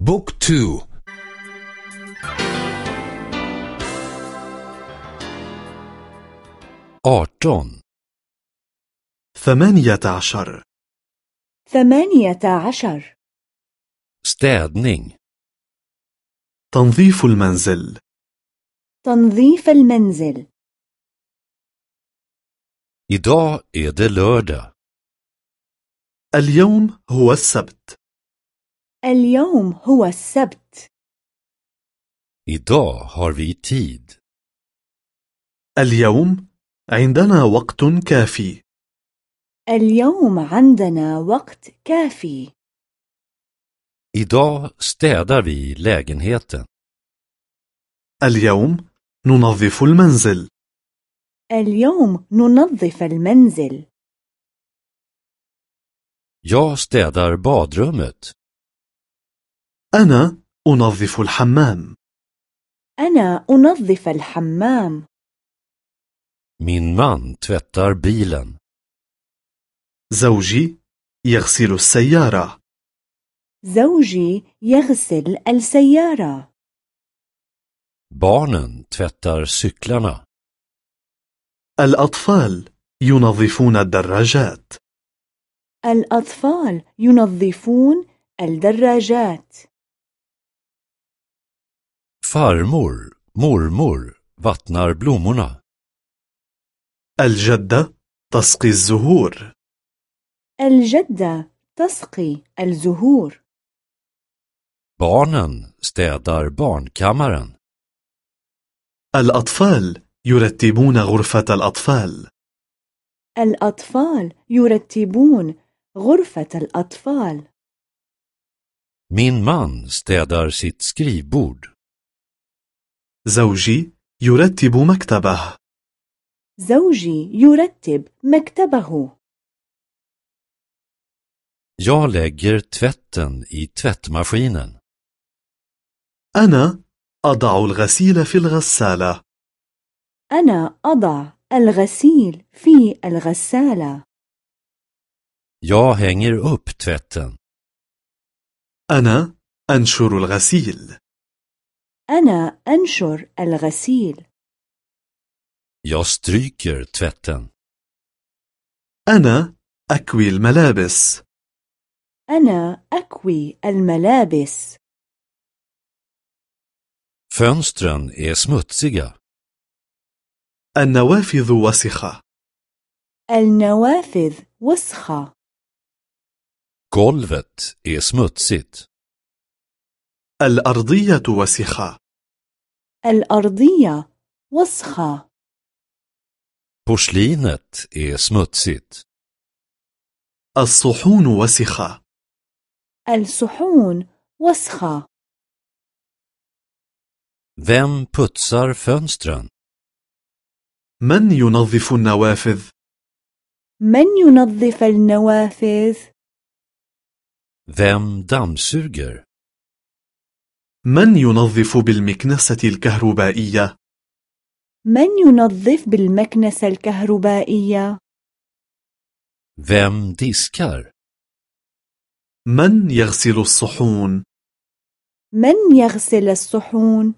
بوك تو. arton ثمانية عشر. ثمانية عشر. städning تنظيف المنزل. تنظيف المنزل. Idag är det lördag. اليوم هو السبت. اليوم هو السبت Idag har vi tid. اليوم عندنا وقت كافي اليوم عندنا وقت كافي Idag städar vi lägenheten. اليوم ننظف المنزل اليوم ننظف المنزل Jag städar badrummet. أنا أنظف الحمام. أنا أنظف الحمام. Min man tvättar bilen. زوجي يغسل السيارة. زوجي يغسل السيارة. Barnen tvättar cyklarna. الأطفال ينظفون الدراجات. الأطفال ينظفون الدراجات. Farmor, mormor vattnar blommorna. الجدة تسقي الزهور الجدة تسقي الزهور Barnen städar barnkammaren. الأطفال يرتبون غرفة الأطفال الأطفال يرتبون غرفة الأطفال Min man städar sitt skrivbord. زوجي يرتب مكتبه. زوجي يرتب مكتبه. Jag lägger tvätten i tvättmaskinen. أنا أضع الغسيل في الغسالة. أنا أضع الغسيل في الغسالة. Jag hänger upp tvätten. أنا أنشر الغسيل. أنا أنشر الغسيل Jag stryker tvätten. أنا أكوي الملابس أنا أكوي الملابس Fönstren är smutsiga. النوافذ وسخة النوافذ وسخة Golvet är smutsigt. الأرضية وسخة الأرضية وسخة Porslinet är smutsigt. الصحون وسخة الصحون وسخة Vem putsar fönstren? من ينظف النوافذ؟ من ينظف النوافذ؟ Vem dammsuger? من ينظف بالمكنسة الكهربائية؟ من ينظف بالمكنسة الكهربائية؟ Vem diskar? من يغسل الصحون؟ من يغسل الصحون؟